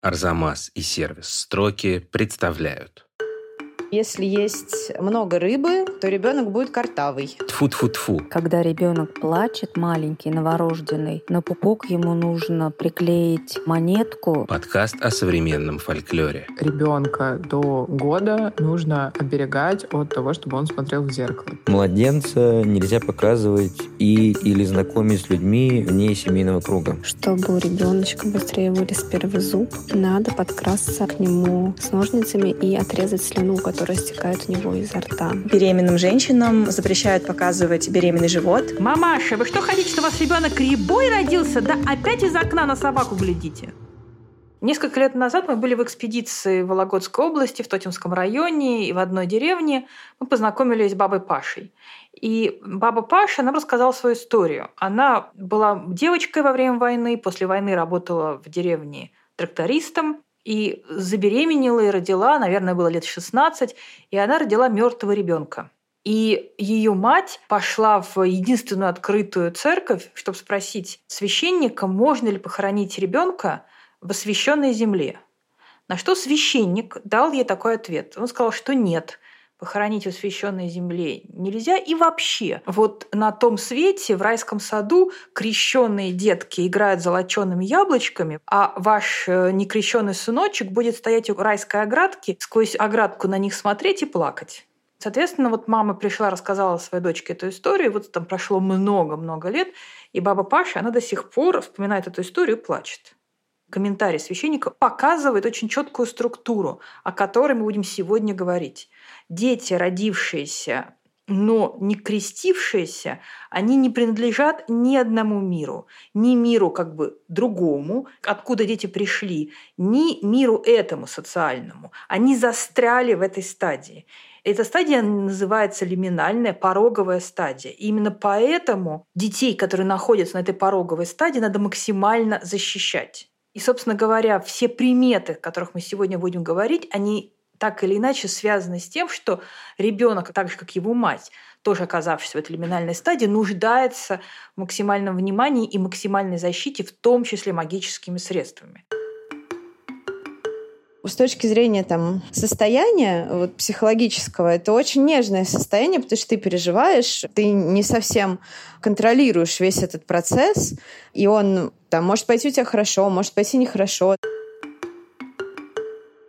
Арзамас и сервис «Строки» представляют. Если есть много рыбы, то ребенок будет картавый. тфу тфу тфу Когда ребенок плачет, маленький, новорожденный, на пупок ему нужно приклеить монетку. Подкаст о современном фольклоре. Ребенка до года нужно оберегать от того, чтобы он смотрел в зеркало. Младенца нельзя показывать и или знакомить с людьми вне семейного круга. Чтобы у ребеночка быстрее вылез первый зуб, надо подкрасться к нему с ножницами и отрезать слюну, которая стекает у него изо рта. Беременным женщинам запрещают показывать беременный живот. Мамаша, вы что хотите, что у вас ребенок кривой родился? Да опять из окна на собаку глядите. Несколько лет назад мы были в экспедиции в Вологодской области, в Тотемском районе и в одной деревне. Мы познакомились с бабой Пашей. И баба Паша нам рассказала свою историю. Она была девочкой во время войны, после войны работала в деревне трактористом, и забеременела и родила, наверное, было лет 16, и она родила мертвого ребенка. И ее мать пошла в единственную открытую церковь, чтобы спросить священника, можно ли похоронить ребенка в освященной земле. На что священник дал ей такой ответ. Он сказал, что нет, похоронить в освященной земле нельзя. И вообще, вот на том свете, в райском саду, крещенные детки играют золочеными яблочками, а ваш э, некрещенный сыночек будет стоять у райской оградки, сквозь оградку на них смотреть и плакать. Соответственно, вот мама пришла, рассказала своей дочке эту историю, вот там прошло много-много лет, и баба Паша, она до сих пор вспоминает эту историю и плачет. Комментарий священника показывает очень четкую структуру, о которой мы будем сегодня говорить дети, родившиеся, но не крестившиеся, они не принадлежат ни одному миру, ни миру как бы другому, откуда дети пришли, ни миру этому социальному. Они застряли в этой стадии. Эта стадия называется лиминальная, пороговая стадия. И именно поэтому детей, которые находятся на этой пороговой стадии, надо максимально защищать. И, собственно говоря, все приметы, о которых мы сегодня будем говорить, они так или иначе связаны с тем, что ребенок, так же как его мать, тоже оказавшись в этой лиминальной стадии, нуждается в максимальном внимании и максимальной защите, в том числе магическими средствами. С точки зрения там, состояния вот, психологического, это очень нежное состояние, потому что ты переживаешь, ты не совсем контролируешь весь этот процесс, и он там, может пойти у тебя хорошо, может пойти нехорошо.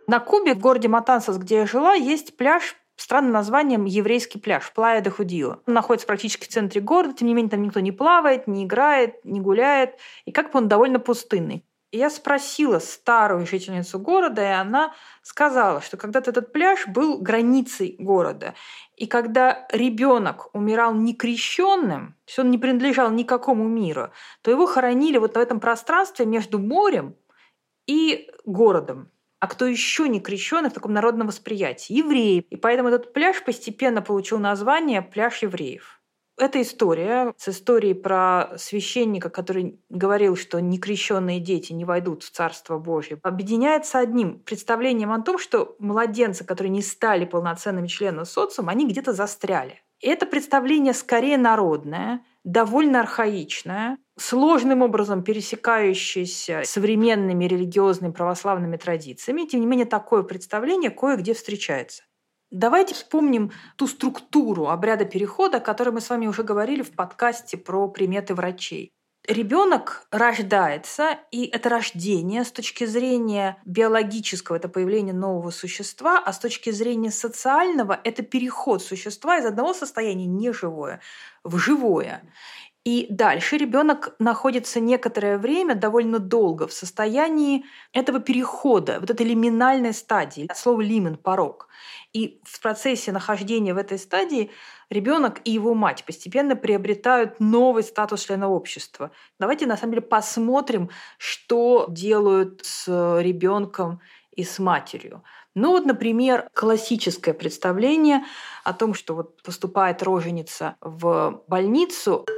На Кубе, в городе Матансас, где я жила, есть пляж странным названием «Еврейский пляж» Плая де Худио. Он находится практически в центре города, тем не менее там никто не плавает, не играет, не гуляет, и как бы он довольно пустынный. И я спросила старую жительницу города, и она сказала, что когда-то этот пляж был границей города. И когда ребенок умирал некрещенным, то есть он не принадлежал никакому миру, то его хоронили вот в этом пространстве между морем и городом а кто еще не крещенный в таком народном восприятии? Евреи. И поэтому этот пляж постепенно получил название «Пляж евреев». Эта история с историей про священника, который говорил, что некрещенные дети не войдут в Царство Божье, объединяется одним представлением о том, что младенцы, которые не стали полноценными членами социума, они где-то застряли. И это представление скорее народное, довольно архаичное, сложным образом пересекающееся современными религиозными православными традициями. Тем не менее, такое представление кое-где встречается. Давайте вспомним ту структуру обряда перехода, о которой мы с вами уже говорили в подкасте про приметы врачей. Ребенок рождается, и это рождение с точки зрения биологического, это появление нового существа, а с точки зрения социального, это переход существа из одного состояния неживое в живое. И дальше ребенок находится некоторое время, довольно долго, в состоянии этого перехода, вот этой лиминальной стадии, от слова лимен – порог. И в процессе нахождения в этой стадии ребенок и его мать постепенно приобретают новый статус члена общества. Давайте на самом деле посмотрим, что делают с ребенком и с матерью. Ну вот, например, классическое представление о том, что вот поступает роженица в больницу –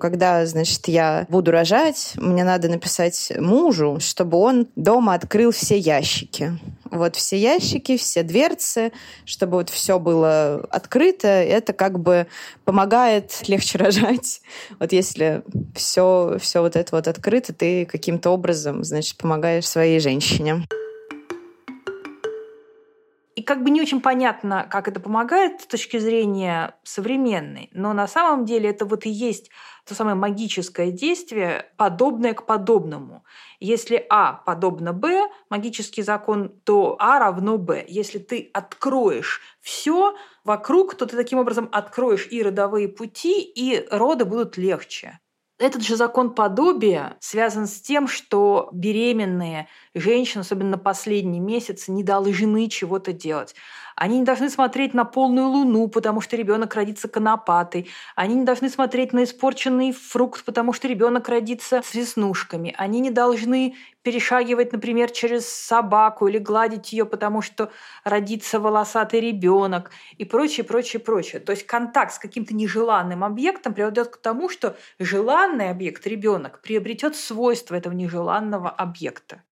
Когда, значит, я буду рожать, мне надо написать мужу, чтобы он дома открыл все ящики. Вот все ящики, все дверцы, чтобы вот все было открыто. Это как бы помогает легче рожать. Вот если все, все вот это вот открыто, ты каким-то образом, значит, помогаешь своей женщине. И как бы не очень понятно, как это помогает с точки зрения современной, но на самом деле это вот и есть то самое магическое действие, подобное к подобному. Если А подобно Б, магический закон, то А равно Б. Если ты откроешь все вокруг, то ты таким образом откроешь и родовые пути, и роды будут легче. Этот же закон подобия связан с тем, что беременные женщины, особенно на последний месяц, не должны чего-то делать. Они не должны смотреть на полную луну, потому что ребенок родится конопатой. Они не должны смотреть на испорченный фрукт, потому что ребенок родится с веснушками. Они не должны перешагивать, например, через собаку или гладить ее, потому что родится волосатый ребенок и прочее, прочее, прочее. То есть контакт с каким-то нежеланным объектом приведет к тому, что желанный объект, ребенок, приобретет свойства этого нежеланного объекта.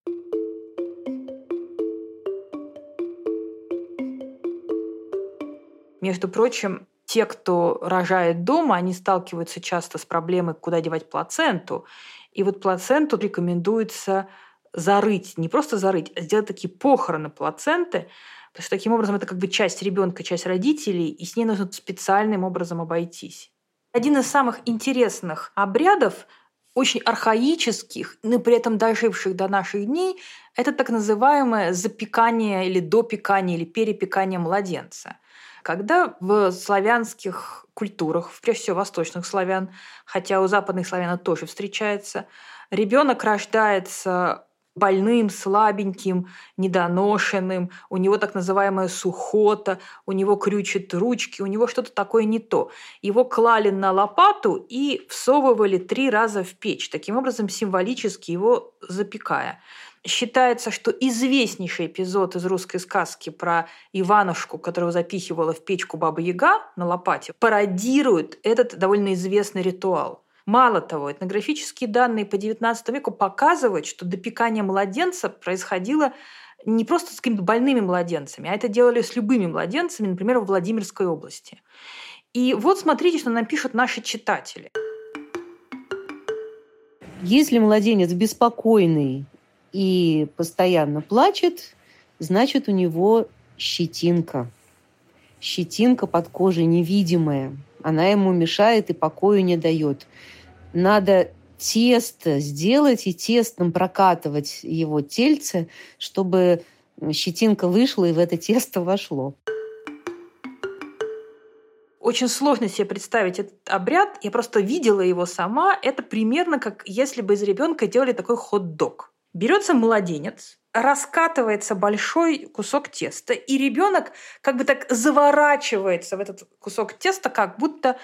Между прочим, те, кто рожает дома, они сталкиваются часто с проблемой, куда девать плаценту. И вот плаценту рекомендуется зарыть, не просто зарыть, а сделать такие похороны плаценты, потому что таким образом это как бы часть ребенка, часть родителей, и с ней нужно специальным образом обойтись. Один из самых интересных обрядов, очень архаических, но при этом доживших до наших дней, это так называемое запекание или допекание или перепекание младенца – когда в славянских культурах, прежде всего восточных славян, хотя у западных славян тоже встречается, ребенок рождается больным, слабеньким, недоношенным, у него так называемая сухота, у него крючат ручки, у него что-то такое не то. Его клали на лопату и всовывали три раза в печь, таким образом символически его запекая. Считается, что известнейший эпизод из русской сказки про Иванушку, которого запихивала в печку Баба Яга на лопате, пародирует этот довольно известный ритуал. Мало того, этнографические данные по XIX веку показывают, что допекание младенца происходило не просто с какими-то больными младенцами, а это делали с любыми младенцами, например, в Владимирской области. И вот смотрите, что нам пишут наши читатели. Если младенец беспокойный и постоянно плачет, значит, у него щетинка. Щетинка под кожей невидимая. Она ему мешает и покою не дает. Надо тесто сделать и тестом прокатывать его тельце, чтобы щетинка вышла и в это тесто вошло. Очень сложно себе представить этот обряд. Я просто видела его сама. Это примерно как если бы из ребенка делали такой хот-дог. Берется младенец, раскатывается большой кусок теста, и ребенок как бы так заворачивается в этот кусок теста, как будто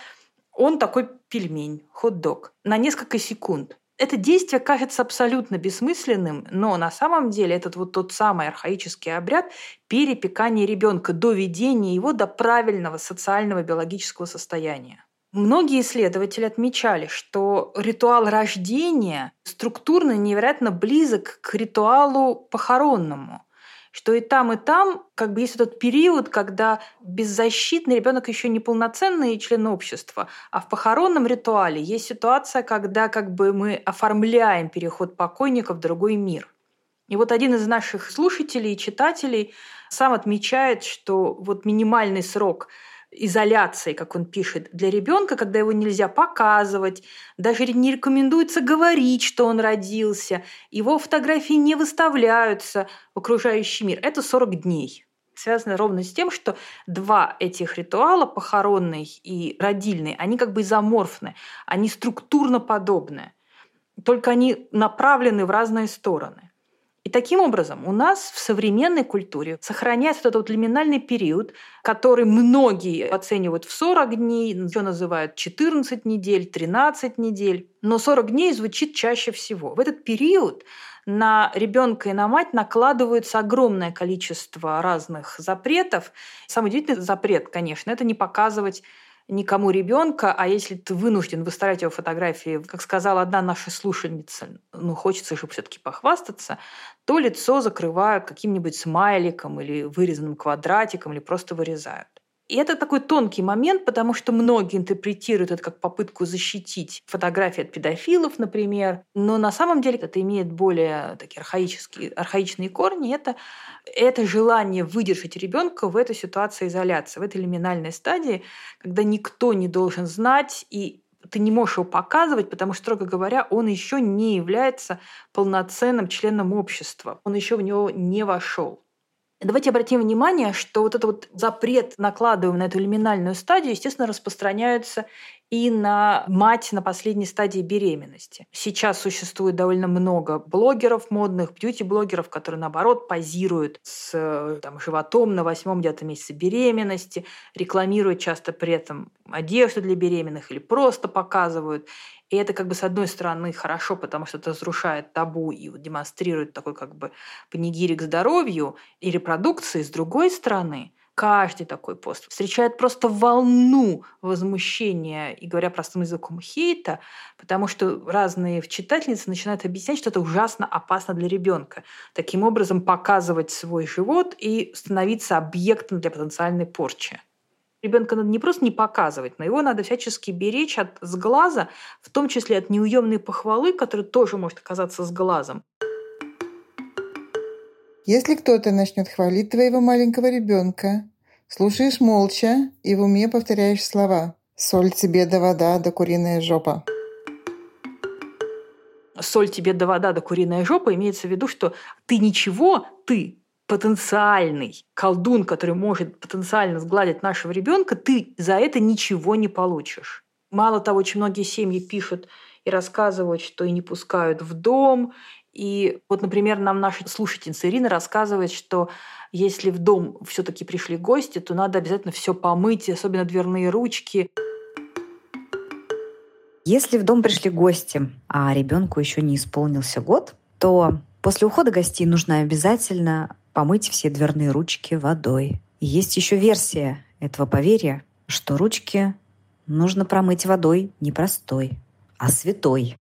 он такой пельмень, хот-дог, на несколько секунд. Это действие кажется абсолютно бессмысленным, но на самом деле этот вот тот самый архаический обряд перепекания ребенка, доведения его до правильного социального биологического состояния. Многие исследователи отмечали, что ритуал рождения структурно невероятно близок к ритуалу похоронному что и там, и там как бы есть этот период, когда беззащитный ребенок еще не полноценный член общества, а в похоронном ритуале есть ситуация, когда как бы мы оформляем переход покойника в другой мир. И вот один из наших слушателей и читателей сам отмечает, что вот минимальный срок изоляции, как он пишет, для ребенка, когда его нельзя показывать, даже не рекомендуется говорить, что он родился, его фотографии не выставляются в окружающий мир. Это 40 дней. Связано ровно с тем, что два этих ритуала, похоронный и родильный, они как бы изоморфны, они структурно подобны, только они направлены в разные стороны. И таким образом у нас в современной культуре сохраняется этот вот лиминальный период, который многие оценивают в 40 дней, еще называют 14 недель, 13 недель. Но 40 дней звучит чаще всего. В этот период на ребенка и на мать накладывается огромное количество разных запретов. Самый удивительный запрет, конечно, это не показывать никому ребенка, а если ты вынужден выставлять его фотографии, как сказала одна наша слушательница, ну, хочется же все-таки похвастаться, то лицо закрывают каким-нибудь смайликом или вырезанным квадратиком, или просто вырезают. И это такой тонкий момент, потому что многие интерпретируют это как попытку защитить фотографии от педофилов, например. Но на самом деле это имеет более такие архаические, архаичные корни. Это, это желание выдержать ребенка в этой ситуации изоляции, в этой лиминальной стадии, когда никто не должен знать и ты не можешь его показывать, потому что, строго говоря, он еще не является полноценным членом общества. Он еще в него не вошел. Давайте обратим внимание, что вот этот вот запрет, накладываемый на эту лиминальную стадию, естественно, распространяется и на мать на последней стадии беременности. Сейчас существует довольно много блогеров модных, бьюти-блогеров, которые, наоборот, позируют с там, животом на восьмом где-то месяце беременности, рекламируют часто при этом одежду для беременных или просто показывают. И это как бы с одной стороны хорошо, потому что это разрушает табу и демонстрирует такой как бы панигирик здоровью и репродукции. С другой стороны, каждый такой пост встречает просто волну возмущения и, говоря простым языком, хейта, потому что разные читательницы начинают объяснять, что это ужасно опасно для ребенка. Таким образом, показывать свой живот и становиться объектом для потенциальной порчи. Ребенка надо не просто не показывать, но его надо всячески беречь от сглаза, в том числе от неуемной похвалы, которая тоже может оказаться с глазом. Если кто-то начнет хвалить твоего маленького ребенка, слушаешь молча и в уме повторяешь слова «Соль тебе да вода да куриная жопа». «Соль тебе да вода да куриная жопа» имеется в виду, что ты ничего, ты потенциальный колдун, который может потенциально сгладить нашего ребенка, ты за это ничего не получишь. Мало того, очень многие семьи пишут и рассказывают, что и не пускают в дом. И вот, например, нам наша слушательница Ирина рассказывает, что если в дом все-таки пришли гости, то надо обязательно все помыть, особенно дверные ручки. Если в дом пришли гости, а ребенку еще не исполнился год, то после ухода гостей нужно обязательно помыть все дверные ручки водой. И есть еще версия этого поверья, что ручки нужно промыть водой не простой, а святой.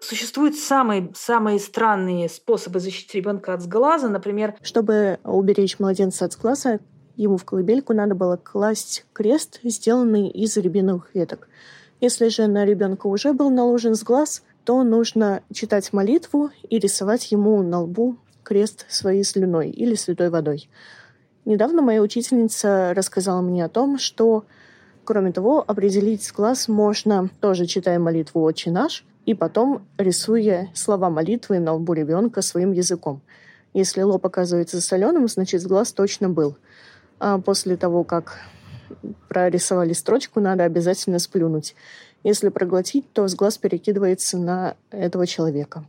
Существуют самые, самые странные способы защитить ребенка от сглаза. Например, чтобы уберечь младенца от сглаза, ему в колыбельку надо было класть крест, сделанный из рябиновых веток. Если же на ребенка уже был наложен сглаз, то нужно читать молитву и рисовать ему на лбу крест своей слюной или святой водой. Недавно моя учительница рассказала мне о том, что, кроме того, определить глаз можно тоже читая молитву «Отче наш», и потом рисуя слова молитвы на лбу ребенка своим языком. Если лоб оказывается соленым, значит, глаз точно был. А после того, как прорисовали строчку, надо обязательно сплюнуть. Если проглотить, то с глаз перекидывается на этого человека.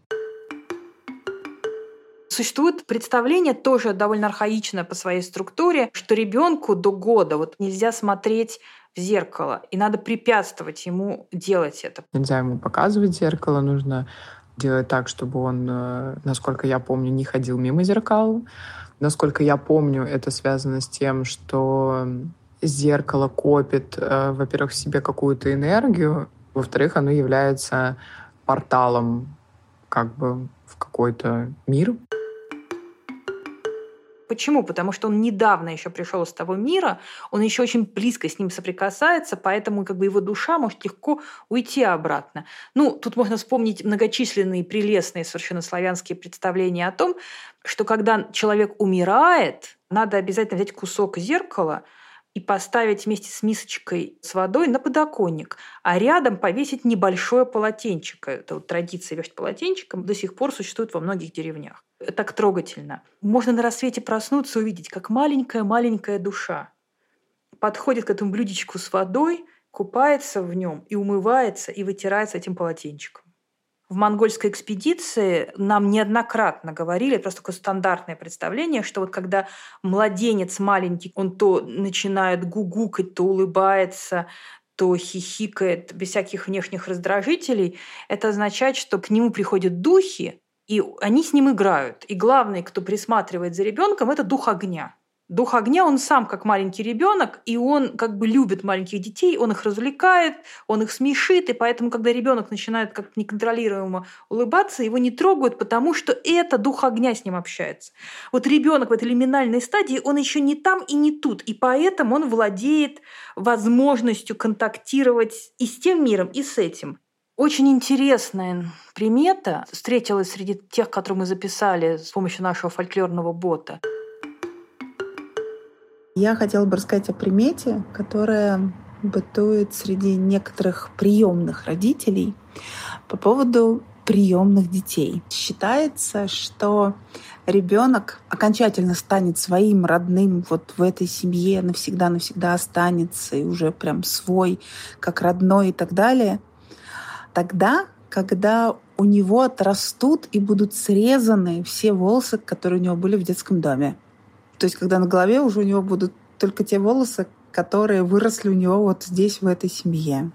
Существует представление, тоже довольно архаичное по своей структуре, что ребенку до года вот нельзя смотреть в зеркало, и надо препятствовать ему делать это. Нельзя ему показывать зеркало, нужно делать так, чтобы он, э, насколько я помню, не ходил мимо зеркал. Насколько я помню, это связано с тем, что зеркало копит, э, во-первых, в себе какую-то энергию, во-вторых, оно является порталом как бы в какой-то мир. Почему? Потому что он недавно еще пришел из того мира, он еще очень близко с ним соприкасается, поэтому как бы его душа может легко уйти обратно. Ну, тут можно вспомнить многочисленные прелестные совершенно славянские представления о том, что когда человек умирает, надо обязательно взять кусок зеркала – и поставить вместе с мисочкой с водой на подоконник, а рядом повесить небольшое полотенчико. Это вот традиция вешать полотенчиком до сих пор существует во многих деревнях. Это так трогательно. Можно на рассвете проснуться и увидеть, как маленькая-маленькая душа подходит к этому блюдечку с водой, купается в нем и умывается, и вытирается этим полотенчиком в монгольской экспедиции нам неоднократно говорили, просто такое стандартное представление, что вот когда младенец маленький, он то начинает гугукать, то улыбается, то хихикает без всяких внешних раздражителей, это означает, что к нему приходят духи, и они с ним играют. И главный, кто присматривает за ребенком, это дух огня. Дух огня, он сам как маленький ребенок, и он как бы любит маленьких детей, он их развлекает, он их смешит, и поэтому, когда ребенок начинает как-то неконтролируемо улыбаться, его не трогают, потому что это дух огня с ним общается. Вот ребенок в этой лиминальной стадии, он еще не там и не тут, и поэтому он владеет возможностью контактировать и с тем миром, и с этим. Очень интересная примета встретилась среди тех, которые мы записали с помощью нашего фольклорного бота – я хотела бы рассказать о примете, которая бытует среди некоторых приемных родителей по поводу приемных детей. Считается, что ребенок окончательно станет своим родным вот в этой семье, навсегда-навсегда останется и уже прям свой, как родной и так далее. Тогда, когда у него отрастут и будут срезаны все волосы, которые у него были в детском доме. То есть, когда на голове уже у него будут только те волосы, которые выросли у него вот здесь, в этой семье.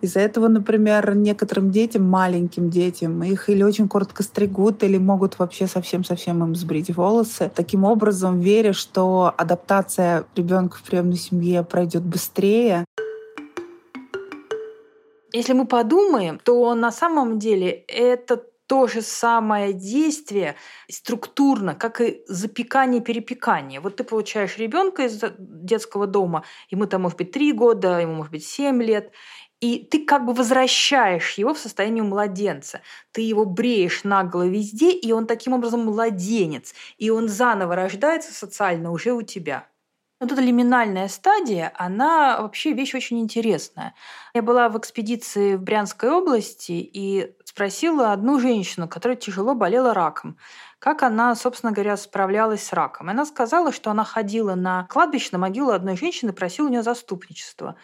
Из-за этого, например, некоторым детям, маленьким детям, их или очень коротко стригут, или могут вообще совсем-совсем им сбрить волосы. Таким образом, веря, что адаптация ребенка в приемной семье пройдет быстрее. Если мы подумаем, то на самом деле это то же самое действие структурно, как и запекание-перепекание. Вот ты получаешь ребенка из детского дома, ему там может быть три года, ему может быть семь лет, и ты как бы возвращаешь его в состояние младенца. Ты его бреешь нагло везде, и он таким образом младенец. И он заново рождается социально уже у тебя. Вот эта лиминальная стадия, она вообще вещь очень интересная. Я была в экспедиции в Брянской области и спросила одну женщину, которая тяжело болела раком, как она, собственно говоря, справлялась с раком. И она сказала, что она ходила на кладбище, на могилу одной женщины, просила у нее заступничество.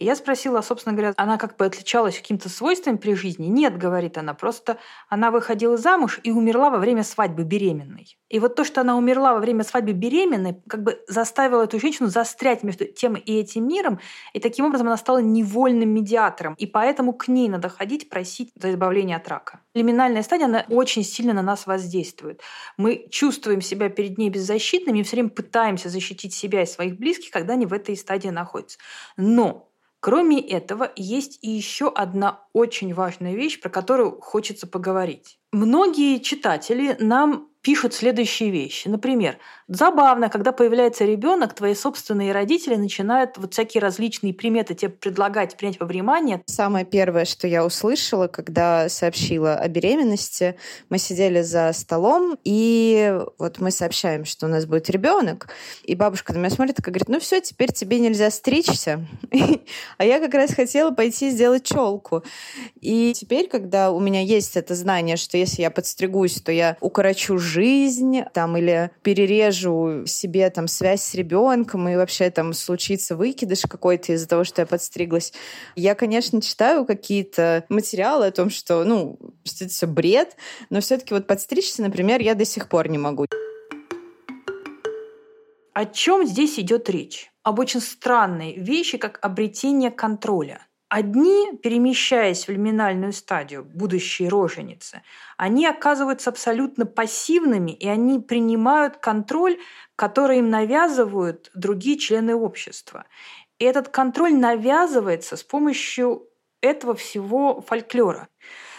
И я спросила, собственно говоря, она как бы отличалась каким-то свойством при жизни? Нет, говорит она, просто она выходила замуж и умерла во время свадьбы беременной. И вот то, что она умерла во время свадьбы беременной, как бы заставило эту женщину застрять между тем и этим миром, и таким образом она стала невольным медиатором. И поэтому к ней надо ходить, просить за избавление от рака. Лиминальная стадия, она очень сильно на нас воздействует. Мы чувствуем себя перед ней беззащитными и все время пытаемся защитить себя и своих близких, когда они в этой стадии находятся. Но Кроме этого, есть и еще одна очень важная вещь, про которую хочется поговорить. Многие читатели нам пишут следующие вещи. Например, забавно, когда появляется ребенок, твои собственные родители начинают вот всякие различные приметы тебе предлагать принять во внимание. Самое первое, что я услышала, когда сообщила о беременности, мы сидели за столом, и вот мы сообщаем, что у нас будет ребенок, и бабушка на меня смотрит и говорит, ну все, теперь тебе нельзя стричься. А я как раз хотела пойти сделать челку. И теперь, когда у меня есть это знание, что если я подстригусь, то я укорочу жизнь, там, или перережу себе там связь с ребенком, и вообще там случится выкидыш какой-то из-за того, что я подстриглась. Я, конечно, читаю какие-то материалы о том, что, ну, что это все бред, но все-таки вот подстричься, например, я до сих пор не могу. О чем здесь идет речь? Об очень странной вещи, как обретение контроля. Одни, перемещаясь в лиминальную стадию, будущие роженицы, они оказываются абсолютно пассивными, и они принимают контроль, который им навязывают другие члены общества. И этот контроль навязывается с помощью этого всего фольклора.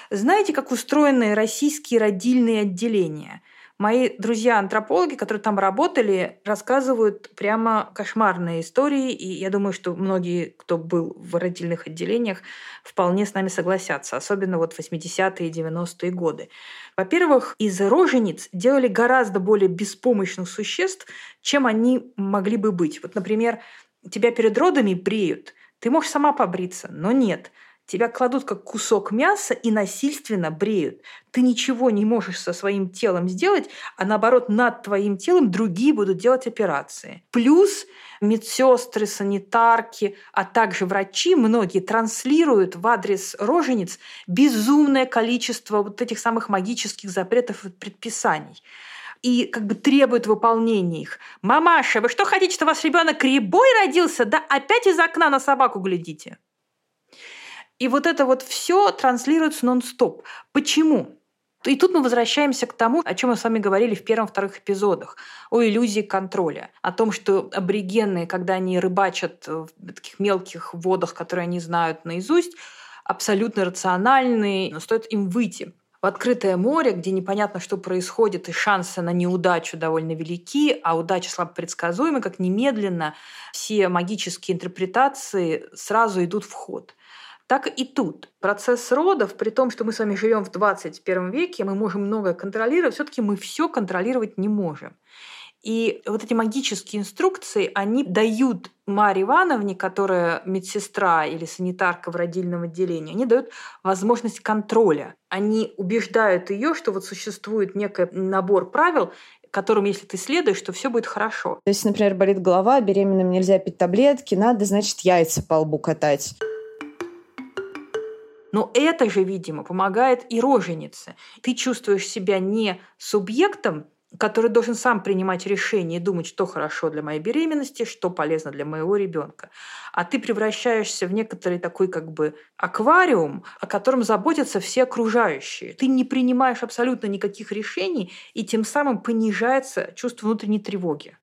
Знаете, как устроены российские родильные отделения? Мои друзья-антропологи, которые там работали, рассказывают прямо кошмарные истории, и я думаю, что многие, кто был в родильных отделениях, вполне с нами согласятся, особенно вот 80-е и 90-е годы. Во-первых, из рожениц делали гораздо более беспомощных существ, чем они могли бы быть. Вот, например, тебя перед родами бреют, ты можешь сама побриться, но нет – Тебя кладут как кусок мяса и насильственно бреют. Ты ничего не можешь со своим телом сделать, а наоборот над твоим телом другие будут делать операции. Плюс медсестры, санитарки, а также врачи, многие транслируют в адрес рожениц безумное количество вот этих самых магических запретов и предписаний и как бы требуют выполнения их. «Мамаша, вы что хотите, что ваш ребенок кребой родился? Да опять из окна на собаку глядите!» И вот это вот все транслируется нон-стоп. Почему? И тут мы возвращаемся к тому, о чем мы с вами говорили в первом-вторых эпизодах, о иллюзии контроля, о том, что аборигены, когда они рыбачат в таких мелких водах, которые они знают наизусть, абсолютно рациональные, но стоит им выйти в открытое море, где непонятно, что происходит, и шансы на неудачу довольно велики, а удача слабо предсказуема, как немедленно все магические интерпретации сразу идут в ход. Так и тут. Процесс родов, при том, что мы с вами живем в 21 веке, мы можем многое контролировать, все-таки мы все контролировать не можем. И вот эти магические инструкции, они дают Марье Ивановне, которая медсестра или санитарка в родильном отделении, они дают возможность контроля. Они убеждают ее, что вот существует некий набор правил, которым, если ты следуешь, то все будет хорошо. То есть, например, болит голова, беременным нельзя пить таблетки, надо, значит, яйца по лбу катать. Но это же, видимо, помогает и роженице. Ты чувствуешь себя не субъектом, который должен сам принимать решение и думать, что хорошо для моей беременности, что полезно для моего ребенка. А ты превращаешься в некоторый такой как бы аквариум, о котором заботятся все окружающие. Ты не принимаешь абсолютно никаких решений, и тем самым понижается чувство внутренней тревоги.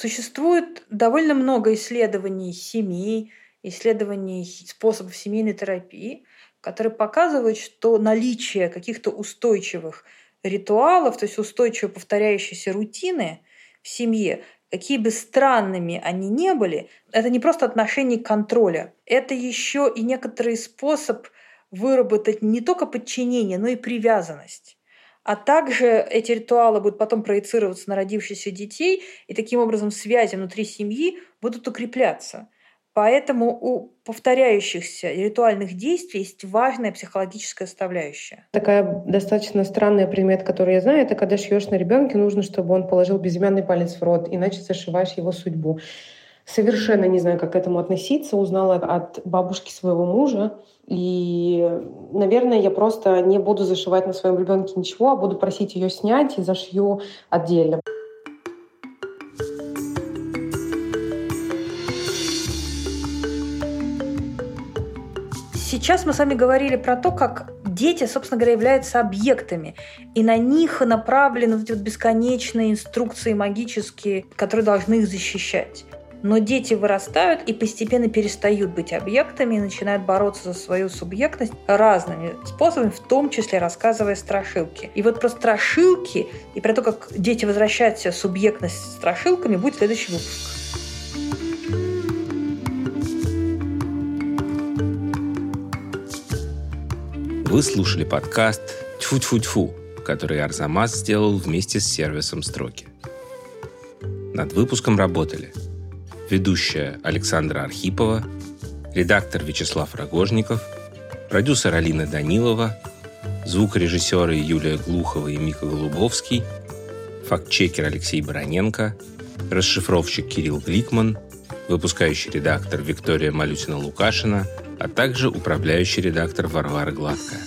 Существует довольно много исследований семей, исследований способов семейной терапии, которые показывают, что наличие каких-то устойчивых ритуалов, то есть устойчиво повторяющиеся рутины в семье, какие бы странными они не были, это не просто отношение контроля, это еще и некоторый способ выработать не только подчинение, но и привязанность. А также эти ритуалы будут потом проецироваться на родившихся детей, и таким образом связи внутри семьи будут укрепляться. Поэтому у повторяющихся ритуальных действий есть важная психологическая составляющая. Такая достаточно странная примет, который я знаю, это когда шьешь на ребенке, нужно, чтобы он положил безымянный палец в рот, иначе зашиваешь его судьбу. Совершенно не знаю, как к этому относиться. Узнала от бабушки своего мужа. И, наверное, я просто не буду зашивать на своем ребенке ничего, а буду просить ее снять и зашью отдельно. Сейчас мы с вами говорили про то, как дети, собственно говоря, являются объектами, и на них направлены вот эти вот бесконечные инструкции магические, которые должны их защищать. Но дети вырастают и постепенно перестают быть объектами и начинают бороться за свою субъектность разными способами, в том числе рассказывая страшилки. И вот про страшилки и про то, как дети возвращают себе субъектность страшилками, будет следующий выпуск. Вы слушали подкаст «Тьфу-тьфу-тьфу», который Арзамас сделал вместе с сервисом «Строки». Над выпуском работали – ведущая Александра Архипова, редактор Вячеслав Рогожников, продюсер Алина Данилова, звукорежиссеры Юлия Глухова и Мика Голубовский, фактчекер Алексей Бароненко, расшифровщик Кирилл Гликман, выпускающий редактор Виктория Малютина-Лукашина, а также управляющий редактор Варвара Гладкая.